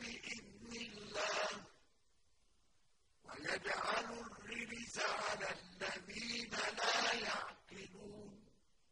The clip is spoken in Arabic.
بإذن الله. ويجعل الرجس على الله